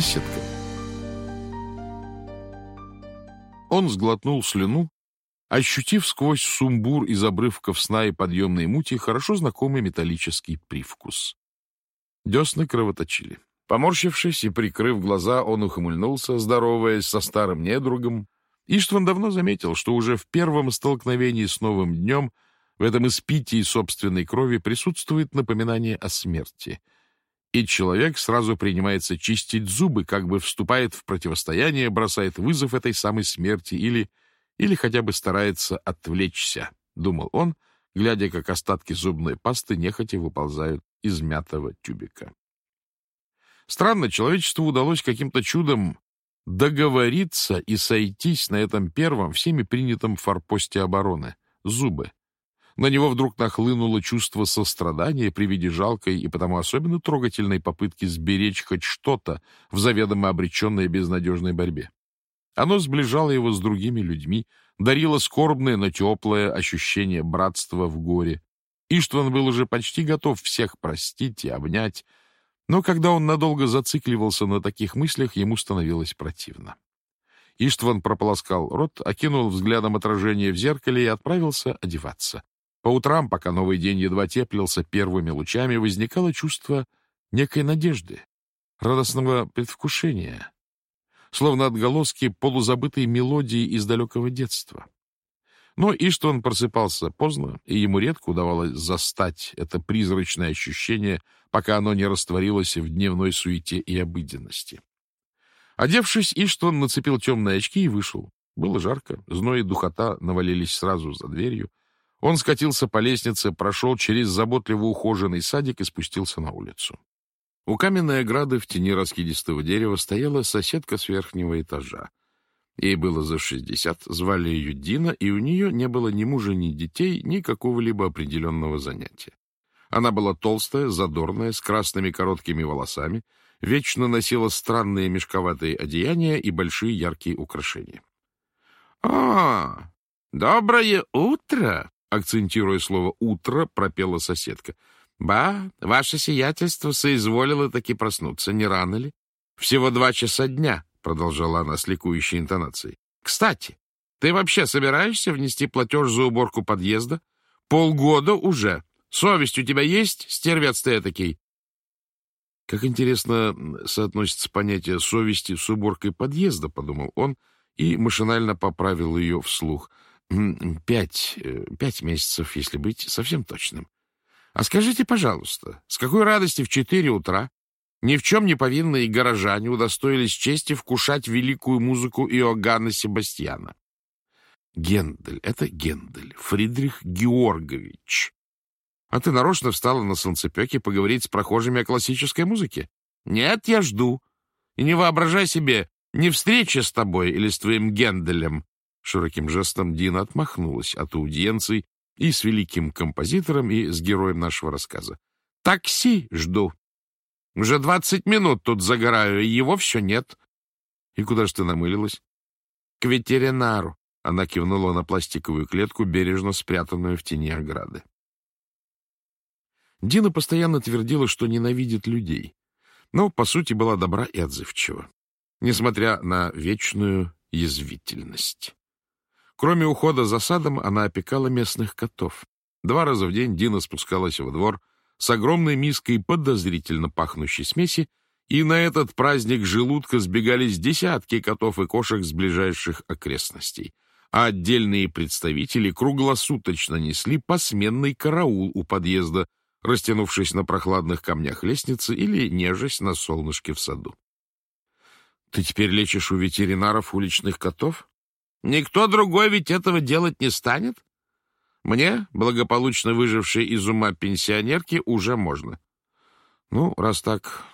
соседка. Он сглотнул слюну, ощутив сквозь сумбур из обрывков сна и подъемной мути хорошо знакомый металлический привкус. Десны кровоточили. Поморщившись и прикрыв глаза, он ухмыльнулся, здороваясь со старым недругом. Иштван давно заметил, что уже в первом столкновении с новым днем в этом испитии собственной крови присутствует напоминание о смерти. И человек сразу принимается чистить зубы, как бы вступает в противостояние, бросает вызов этой самой смерти или, или хотя бы старается отвлечься, думал он, глядя, как остатки зубной пасты нехотя выползают из мятого тюбика. Странно, человечеству удалось каким-то чудом договориться и сойтись на этом первом, всеми принятом форпосте обороны — зубы. На него вдруг нахлынуло чувство сострадания при виде жалкой и потому особенно трогательной попытки сберечь хоть что-то в заведомо обреченной безнадежной борьбе. Оно сближало его с другими людьми, дарило скорбное, но теплое ощущение братства в горе. Иштван был уже почти готов всех простить и обнять, но когда он надолго зацикливался на таких мыслях, ему становилось противно. Иштван прополоскал рот, окинул взглядом отражение в зеркале и отправился одеваться. По утрам, пока новый день едва теплился первыми лучами, возникало чувство некой надежды, радостного предвкушения, словно отголоски полузабытой мелодии из далекого детства. Но Иштван просыпался поздно, и ему редко удавалось застать это призрачное ощущение, пока оно не растворилось в дневной суете и обыденности. Одевшись, Иштван нацепил темные очки и вышел. Было жарко, зной и духота навалились сразу за дверью. Он скатился по лестнице, прошел через заботливо ухоженный садик и спустился на улицу. У каменной ограды в тени раскидистого дерева стояла соседка с верхнего этажа. Ей было за шестьдесят, звали ее Дина, и у нее не было ни мужа, ни детей, ни какого-либо определенного занятия. Она была толстая, задорная, с красными короткими волосами, вечно носила странные мешковатые одеяния и большие яркие украшения. — А, доброе утро! — акцентируя слово «утро», пропела соседка. — Ба, ваше сиятельство соизволило таки проснуться, не рано ли? Всего два часа дня. — продолжала она с ликующей интонацией. — Кстати, ты вообще собираешься внести платеж за уборку подъезда? Полгода уже. Совесть у тебя есть, стервец ты этакий? Как интересно соотносится понятие совести с уборкой подъезда, подумал он и машинально поправил ее вслух. Пять, э, пять месяцев, если быть совсем точным. А скажите, пожалуйста, с какой радости в четыре утра ни в чем не повинные горожане удостоились чести вкушать великую музыку Иоганна Себастьяна. Гендель — это Гендель, Фридрих Георгович. А ты нарочно встала на солнцепеке поговорить с прохожими о классической музыке? Нет, я жду. И не воображай себе, не встреча с тобой или с твоим Генделем. Широким жестом Дина отмахнулась от аудиенций и с великим композитором, и с героем нашего рассказа. Такси жду. Уже двадцать минут тут загораю, и его все нет. И куда ж ты намылилась? К ветеринару. Она кивнула на пластиковую клетку, бережно спрятанную в тени ограды. Дина постоянно твердила, что ненавидит людей, но, по сути, была добра и отзывчива, несмотря на вечную язвительность. Кроме ухода за садом, она опекала местных котов. Два раза в день Дина спускалась во двор, с огромной миской подозрительно пахнущей смеси, и на этот праздник желудка сбегались десятки котов и кошек с ближайших окрестностей, а отдельные представители круглосуточно несли посменный караул у подъезда, растянувшись на прохладных камнях лестницы или нежесть на солнышке в саду. — Ты теперь лечишь у ветеринаров уличных котов? — Никто другой ведь этого делать не станет. Мне, благополучно выжившей из ума пенсионерки, уже можно. Ну, раз так,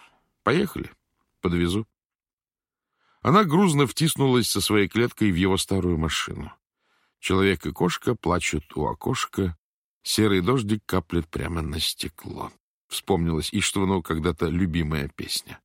поехали, подвезу. Она грузно втиснулась со своей клеткой в его старую машину. Человек и кошка плачут у окошка, серый дождик каплет прямо на стекло. Вспомнилась Иштвану когда-то любимая песня.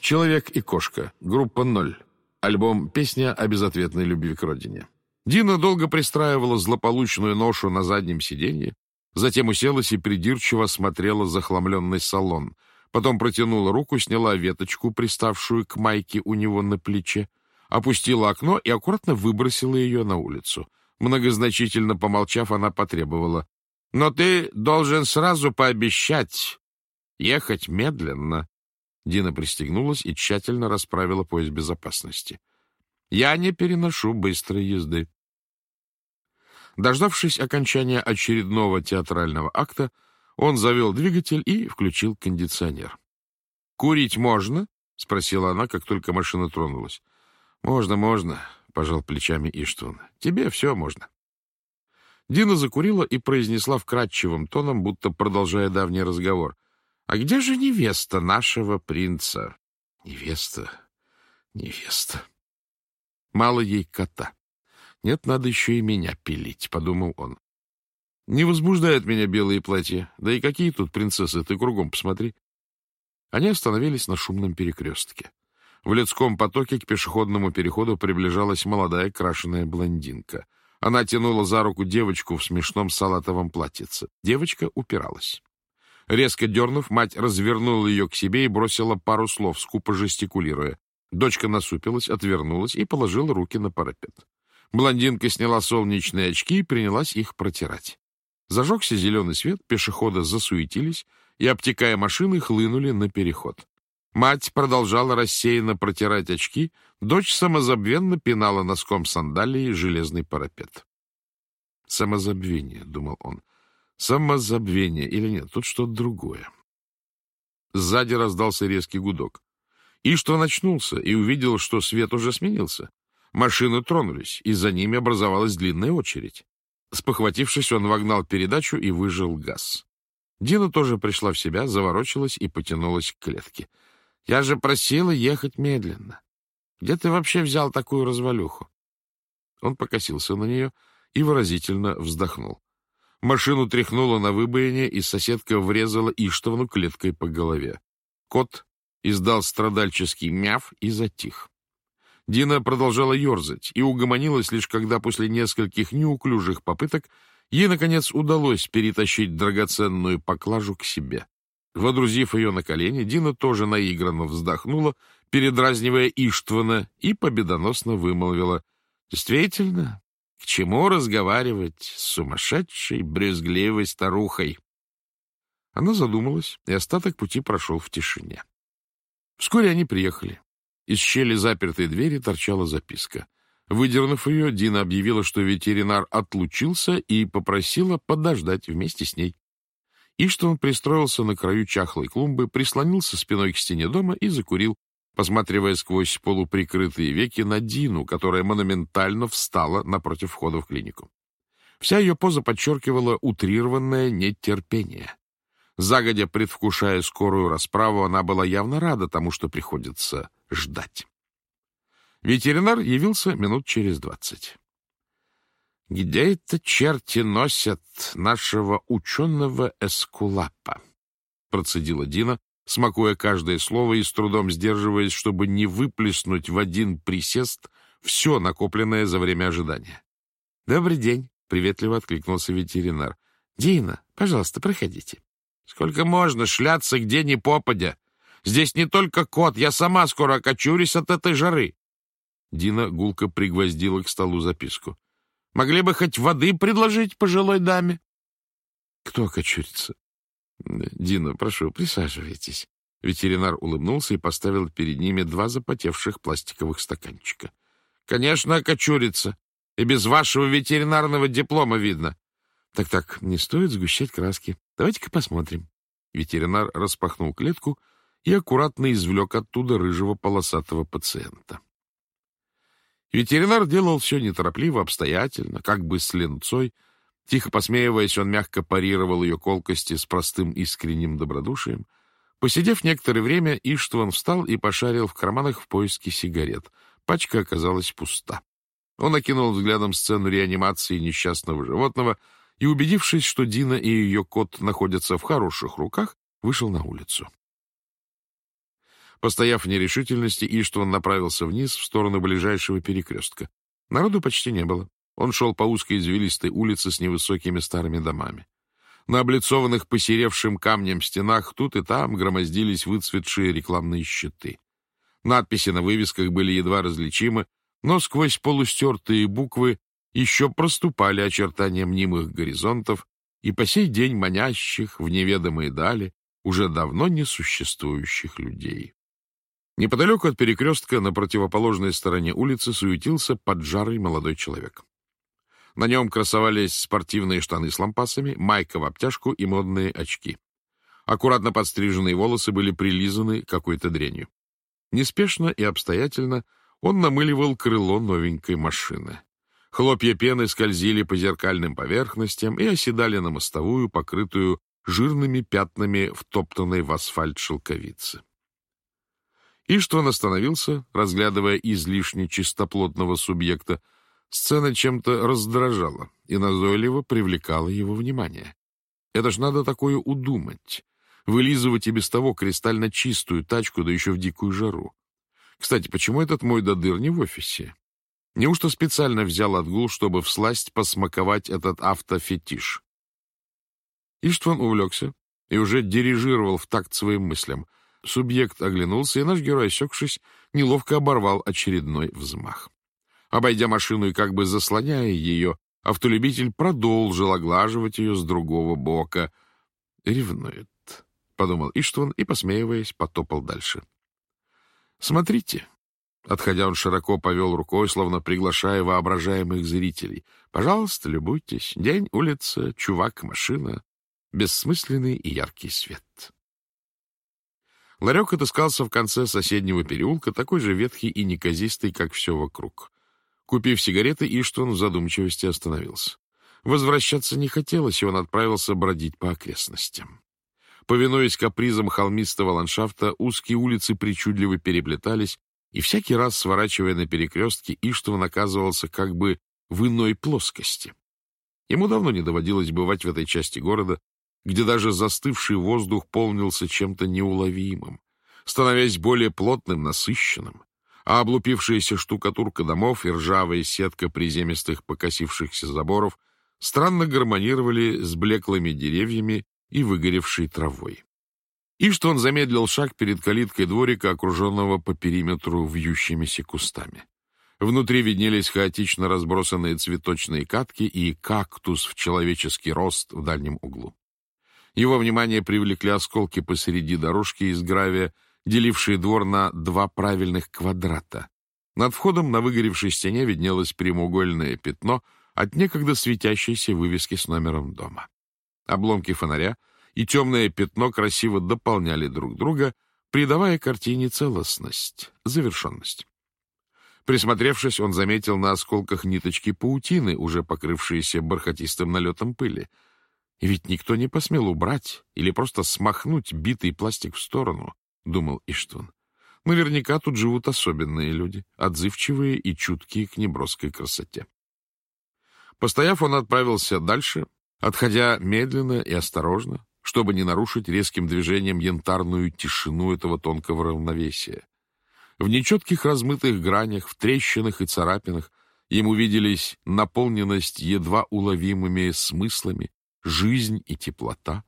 «Человек и кошка», группа «Ноль», альбом «Песня о безответной любви к родине». Дина долго пристраивала злополучную ношу на заднем сиденье, затем уселась и придирчиво смотрела захламленный салон. Потом протянула руку, сняла веточку, приставшую к майке у него на плече, опустила окно и аккуратно выбросила ее на улицу. Многозначительно помолчав, она потребовала. — Но ты должен сразу пообещать ехать медленно. Дина пристегнулась и тщательно расправила пояс безопасности. — Я не переношу быстрой езды. Дождавшись окончания очередного театрального акта, он завел двигатель и включил кондиционер. «Курить можно?» — спросила она, как только машина тронулась. «Можно, можно», — пожал плечами Иштван. «Тебе все можно». Дина закурила и произнесла вкрадчивым тоном, будто продолжая давний разговор. «А где же невеста нашего принца?» «Невеста, невеста». Мало ей кота. Нет, надо еще и меня пилить, — подумал он. Не возбуждают меня белые платья. Да и какие тут принцессы, ты кругом посмотри. Они остановились на шумном перекрестке. В людском потоке к пешеходному переходу приближалась молодая крашеная блондинка. Она тянула за руку девочку в смешном салатовом платьице. Девочка упиралась. Резко дернув, мать развернула ее к себе и бросила пару слов, скупо жестикулируя. Дочка насупилась, отвернулась и положила руки на парапет. Блондинка сняла солнечные очки и принялась их протирать. Зажегся зеленый свет, пешеходы засуетились и, обтекая машины, хлынули на переход. Мать продолжала рассеянно протирать очки, дочь самозабвенно пинала носком сандалии железный парапет. «Самозабвение», — думал он. «Самозабвение или нет? Тут что-то другое». Сзади раздался резкий гудок. И что начнулся, и увидел, что свет уже сменился. Машины тронулись, и за ними образовалась длинная очередь. Спохватившись, он вогнал передачу и выжил газ. Дина тоже пришла в себя, заворочилась и потянулась к клетке. — Я же просила ехать медленно. Где ты вообще взял такую развалюху? Он покосился на нее и выразительно вздохнул. Машину тряхнуло на выбоине, и соседка врезала Иштовну клеткой по голове. Кот издал страдальческий мяв и затих. Дина продолжала ерзать и угомонилась лишь когда после нескольких неуклюжих попыток ей, наконец, удалось перетащить драгоценную поклажу к себе. Водрузив ее на колени, Дина тоже наигранно вздохнула, передразнивая Иштвана, и победоносно вымолвила. «Действительно, к чему разговаривать с сумасшедшей, брезгливой старухой?» Она задумалась, и остаток пути прошел в тишине. Вскоре они приехали. Из щели запертой двери торчала записка. Выдернув ее, Дина объявила, что ветеринар отлучился и попросила подождать вместе с ней. И что он пристроился на краю чахлой клумбы, прислонился спиной к стене дома и закурил, посматривая сквозь полуприкрытые веки на Дину, которая монументально встала напротив входа в клинику. Вся ее поза подчеркивала утрированное нетерпение. Загодя предвкушая скорую расправу, она была явно рада тому, что приходится ждать. Ветеринар явился минут через двадцать. «Где это черти носят нашего ученого Эскулапа?» процедила Дина, смакуя каждое слово и с трудом сдерживаясь, чтобы не выплеснуть в один присест все накопленное за время ожидания. «Добрый день», — приветливо откликнулся ветеринар. «Дина, пожалуйста, проходите». «Сколько можно шляться где ни попадя?» Здесь не только кот, я сама скоро окочурюсь от этой жары. Дина гулко пригвоздила к столу записку. Могли бы хоть воды предложить пожилой даме? Кто окочурится? Дина, прошу, присаживайтесь. Ветеринар улыбнулся и поставил перед ними два запотевших пластиковых стаканчика. Конечно, окочурится. И без вашего ветеринарного диплома видно. Так-так, не стоит сгущать краски. Давайте-ка посмотрим. Ветеринар распахнул клетку — и аккуратно извлек оттуда рыжего полосатого пациента. Ветеринар делал все неторопливо, обстоятельно, как бы с ленцой. Тихо посмеиваясь, он мягко парировал ее колкости с простым искренним добродушием. Посидев некоторое время, Иштван встал и пошарил в карманах в поиске сигарет. Пачка оказалась пуста. Он окинул взглядом сцену реанимации несчастного животного и, убедившись, что Дина и ее кот находятся в хороших руках, вышел на улицу. Постояв в нерешительности, Иштван направился вниз в сторону ближайшего перекрестка. Народу почти не было. Он шел по узкой извилистой улице с невысокими старыми домами. На облицованных посеревшим камнем стенах тут и там громоздились выцветшие рекламные щиты. Надписи на вывесках были едва различимы, но сквозь полустертые буквы еще проступали очертания мнимых горизонтов и по сей день манящих в неведомые дали уже давно несуществующих людей. Неподалеку от перекрестка на противоположной стороне улицы суетился поджарый молодой человек. На нем красовались спортивные штаны с лампасами, майка в обтяжку и модные очки. Аккуратно подстриженные волосы были прилизаны какой-то дрянью. Неспешно и обстоятельно он намыливал крыло новенькой машины. Хлопья пены скользили по зеркальным поверхностям и оседали на мостовую, покрытую жирными пятнами втоптанной в асфальт шелковицы. Иштван остановился, разглядывая излишне чистоплотного субъекта. Сцена чем-то раздражала и назойливо привлекала его внимание. Это ж надо такое удумать. Вылизывать и без того кристально чистую тачку, да еще в дикую жару. Кстати, почему этот мой додыр не в офисе? Неужто специально взял отгул, чтобы всласть посмаковать этот автофетиш? Иштван увлекся и уже дирижировал в такт своим мыслям. Субъект оглянулся, и наш герой, осекшись, неловко оборвал очередной взмах. Обойдя машину и как бы заслоняя ее, автолюбитель продолжил оглаживать ее с другого бока. «Ревнует», — подумал Иштван и, посмеиваясь, потопал дальше. «Смотрите, Отходя, он широко повел рукой, словно приглашая воображаемых зрителей. «Пожалуйста, любуйтесь. День, улица, чувак, машина. Бессмысленный и яркий свет». Ларек отыскался в конце соседнего переулка, такой же ветхий и неказистый, как все вокруг. Купив сигареты, Иштон в задумчивости остановился. Возвращаться не хотелось, и он отправился бродить по окрестностям. Повинуясь капризам холмистого ландшафта, узкие улицы причудливо переплетались, и всякий раз, сворачивая на перекрестке, Иштван оказывался как бы в иной плоскости. Ему давно не доводилось бывать в этой части города, где даже застывший воздух полнился чем-то неуловимым, становясь более плотным, насыщенным, а облупившаяся штукатурка домов и ржавая сетка приземистых покосившихся заборов странно гармонировали с блеклыми деревьями и выгоревшей травой и что он замедлил шаг перед калиткой дворика, окруженного по периметру вьющимися кустами. Внутри виднелись хаотично разбросанные цветочные катки и кактус в человеческий рост в дальнем углу. Его внимание привлекли осколки посреди дорожки из гравия, делившие двор на два правильных квадрата. Над входом на выгоревшей стене виднелось прямоугольное пятно от некогда светящейся вывески с номером дома. Обломки фонаря — и темное пятно красиво дополняли друг друга, придавая картине целостность, завершенность. Присмотревшись, он заметил на осколках ниточки паутины, уже покрывшиеся бархатистым налетом пыли. Ведь никто не посмел убрать или просто смахнуть битый пластик в сторону, — думал Иштван. Наверняка тут живут особенные люди, отзывчивые и чуткие к неброской красоте. Постояв, он отправился дальше, отходя медленно и осторожно, чтобы не нарушить резким движением янтарную тишину этого тонкого равновесия. В нечетких размытых гранях, в трещинах и царапинах ему виделись наполненность едва уловимыми смыслами, жизнь и теплота.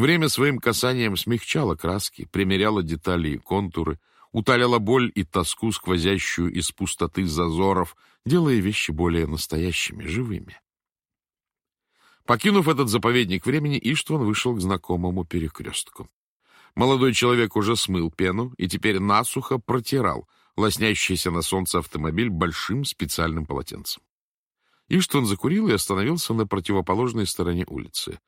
Время своим касанием смягчало краски, примеряло детали и контуры, утоляло боль и тоску, сквозящую из пустоты зазоров, делая вещи более настоящими, живыми. Покинув этот заповедник времени, Иштван вышел к знакомому перекрестку. Молодой человек уже смыл пену и теперь насухо протирал лоснящийся на солнце автомобиль большим специальным полотенцем. Иштван закурил и остановился на противоположной стороне улицы.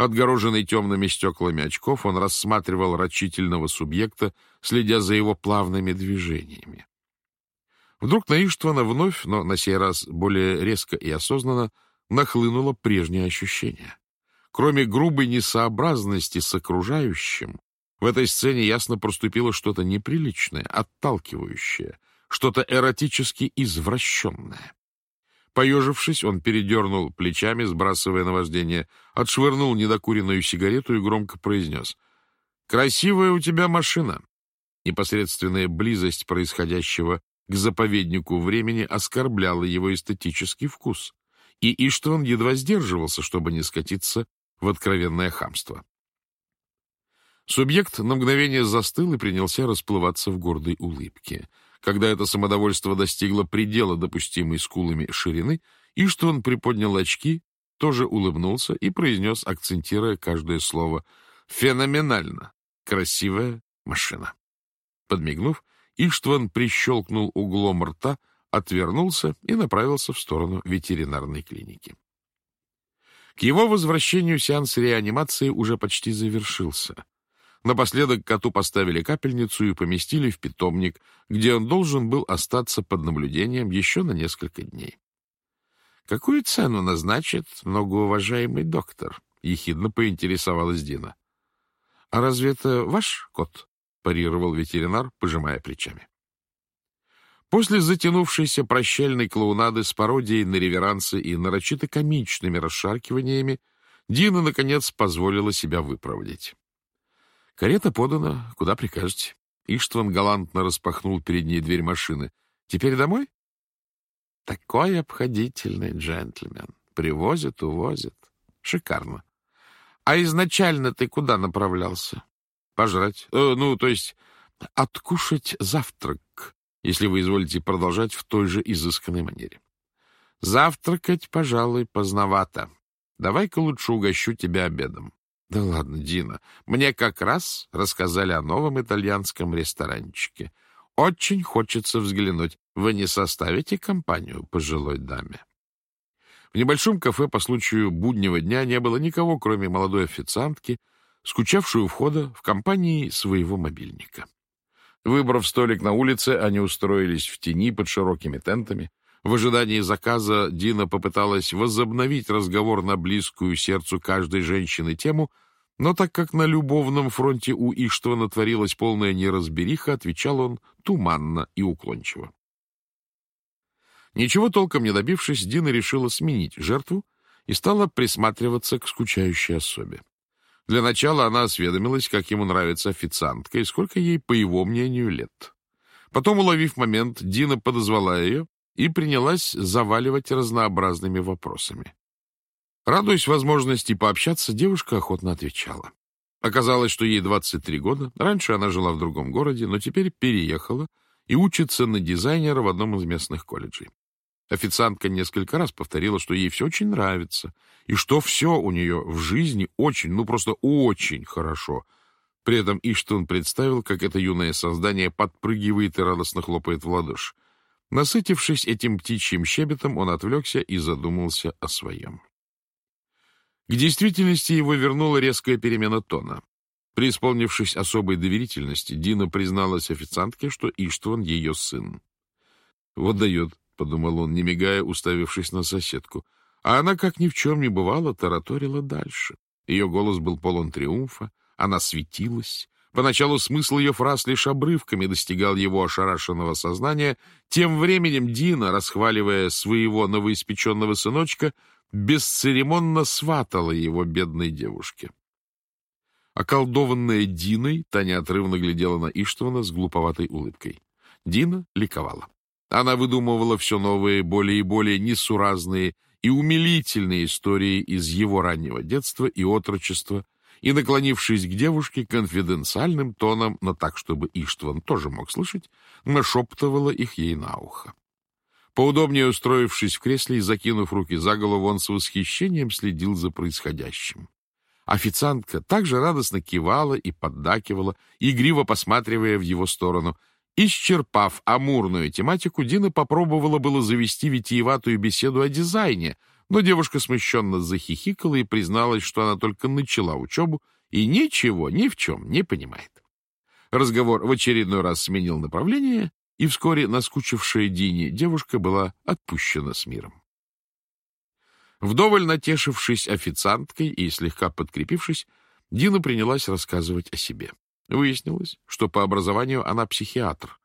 Отгороженный темными стеклами очков, он рассматривал рачительного субъекта, следя за его плавными движениями. Вдруг на Иштвана вновь, но на сей раз более резко и осознанно, нахлынуло прежнее ощущение. Кроме грубой несообразности с окружающим, в этой сцене ясно проступило что-то неприличное, отталкивающее, что-то эротически извращенное. Поежившись, он передернул плечами, сбрасывая наваждение, отшвырнул недокуренную сигарету и громко произнес. «Красивая у тебя машина!» Непосредственная близость происходящего к заповеднику времени оскорбляла его эстетический вкус и Иштван едва сдерживался, чтобы не скатиться в откровенное хамство. Субъект на мгновение застыл и принялся расплываться в гордой улыбке. Когда это самодовольство достигло предела допустимой скулами ширины, и что он приподнял очки, тоже улыбнулся и произнес, акцентируя каждое слово, «Феноменально! Красивая машина!» Подмигнув, Иштван прищелкнул углом рта, отвернулся и направился в сторону ветеринарной клиники. К его возвращению сеанс реанимации уже почти завершился. Напоследок коту поставили капельницу и поместили в питомник, где он должен был остаться под наблюдением еще на несколько дней. «Какую цену назначит многоуважаемый доктор?» — ехидно поинтересовалась Дина. «А разве это ваш кот?» — парировал ветеринар, пожимая плечами. После затянувшейся прощальной клоунады с пародией на реверансы и нарочито комичными расшаркиваниями, Дина, наконец, позволила себя выпроводить. «Карета подана. Куда прикажете?» Иштван галантно распахнул перед ней дверь машины. «Теперь домой?» «Такой обходительный джентльмен. Привозит, увозит. Шикарно. А изначально ты куда направлялся?» «Пожрать. Э, ну, то есть, откушать завтрак, если вы изволите продолжать в той же изысканной манере. Завтракать, пожалуй, поздновато. Давай-ка лучше угощу тебя обедом. Да ладно, Дина, мне как раз рассказали о новом итальянском ресторанчике. Очень хочется взглянуть. Вы не составите компанию пожилой даме? В небольшом кафе по случаю буднего дня не было никого, кроме молодой официантки, скучавшей у входа в компании своего мобильника. Выбрав столик на улице, они устроились в тени под широкими тентами. В ожидании заказа Дина попыталась возобновить разговор на близкую сердцу каждой женщины тему, но так как на любовном фронте у Иштвана творилась полная неразбериха, отвечал он туманно и уклончиво. Ничего толком не добившись, Дина решила сменить жертву и стала присматриваться к скучающей особе. Для начала она осведомилась, как ему нравится официантка и сколько ей, по его мнению, лет. Потом, уловив момент, Дина подозвала ее и принялась заваливать разнообразными вопросами. Радуясь возможности пообщаться, девушка охотно отвечала. Оказалось, что ей 23 года, раньше она жила в другом городе, но теперь переехала и учится на дизайнера в одном из местных колледжей. Официантка несколько раз повторила, что ей все очень нравится, и что все у нее в жизни очень, ну просто очень хорошо. При этом Иштон представил, как это юное создание подпрыгивает и радостно хлопает в ладоши. Насытившись этим птичьим щебетом, он отвлекся и задумался о своем. К действительности его вернула резкая перемена тона. Преисполнившись особой доверительности, Дина призналась официантке, что Иштван ее сын. «Вот дает», — подумал он, не мигая, уставившись на соседку. А она, как ни в чем не бывало, тараторила дальше. Ее голос был полон триумфа, она светилась, Поначалу смысл ее фраз лишь обрывками достигал его ошарашенного сознания. Тем временем Дина, расхваливая своего новоиспеченного сыночка, бесцеремонно сватала его бедной девушке. Околдованная Диной, та неотрывно глядела на Иштвана с глуповатой улыбкой. Дина ликовала. Она выдумывала все новые, более и более несуразные и умилительные истории из его раннего детства и отрочества, и, наклонившись к девушке, конфиденциальным тоном, но так, чтобы Иштван тоже мог слышать, нашептывала их ей на ухо. Поудобнее устроившись в кресле и закинув руки за голову, он с восхищением следил за происходящим. Официантка также радостно кивала и поддакивала, игриво посматривая в его сторону. Исчерпав амурную тематику, Дина попробовала было завести витиеватую беседу о дизайне — но девушка смущенно захихикала и призналась, что она только начала учебу и ничего ни в чем не понимает. Разговор в очередной раз сменил направление, и вскоре наскучившая Дине девушка была отпущена с миром. Вдоволь натешившись официанткой и слегка подкрепившись, Дина принялась рассказывать о себе. Выяснилось, что по образованию она психиатр,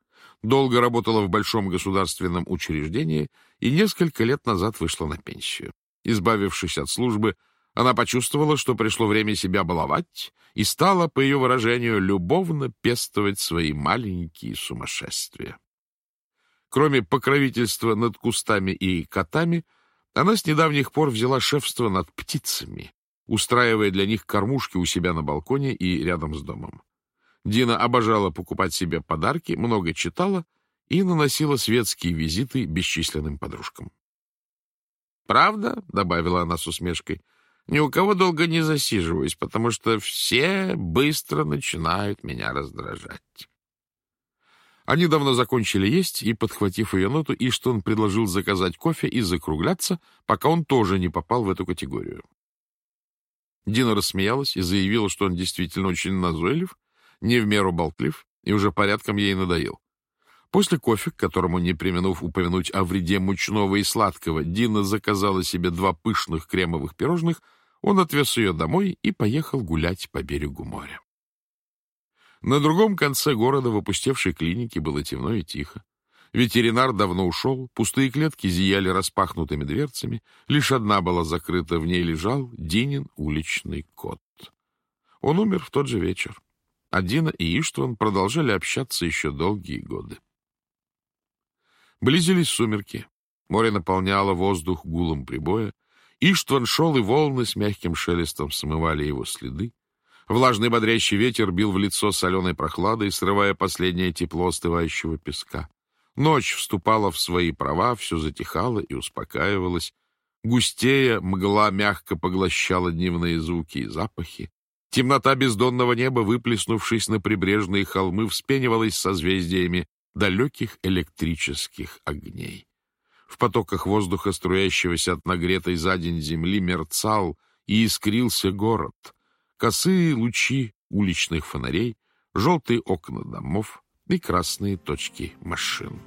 долго работала в большом государственном учреждении и несколько лет назад вышла на пенсию. Избавившись от службы, она почувствовала, что пришло время себя баловать, и стала, по ее выражению, любовно пестовать свои маленькие сумасшествия. Кроме покровительства над кустами и котами, она с недавних пор взяла шефство над птицами устраивая для них кормушки у себя на балконе и рядом с домом. Дина обожала покупать себе подарки, много читала и наносила светские визиты бесчисленным подружкам. «Правда?» — добавила она с усмешкой. «Ни у кого долго не засиживаюсь, потому что все быстро начинают меня раздражать». Они давно закончили есть, и, подхватив ее ноту, Иштон предложил заказать кофе и закругляться, пока он тоже не попал в эту категорию. Дина рассмеялась и заявила, что он действительно очень назойлив, не в меру болтлив и уже порядком ей надоел. После кофе, к которому, не применув упомянуть о вреде мучного и сладкого, Дина заказала себе два пышных кремовых пирожных, он отвез ее домой и поехал гулять по берегу моря. На другом конце города в опустевшей клинике было темно и тихо. Ветеринар давно ушел, пустые клетки зияли распахнутыми дверцами, лишь одна была закрыта, в ней лежал Динин уличный кот. Он умер в тот же вечер. А Дина и Иштван продолжали общаться еще долгие годы. Близились сумерки. Море наполняло воздух гулом прибоя. Иштван шел, и волны с мягким шелестом смывали его следы. Влажный бодрящий ветер бил в лицо соленой прохладой, срывая последнее тепло остывающего песка. Ночь вступала в свои права, все затихало и успокаивалось. Густея мгла мягко поглощала дневные звуки и запахи. Темнота бездонного неба, выплеснувшись на прибрежные холмы, вспенивалась созвездиями далеких электрических огней. В потоках воздуха, струящегося от нагретой за день земли, мерцал и искрился город — косые лучи уличных фонарей, желтые окна домов и красные точки машин.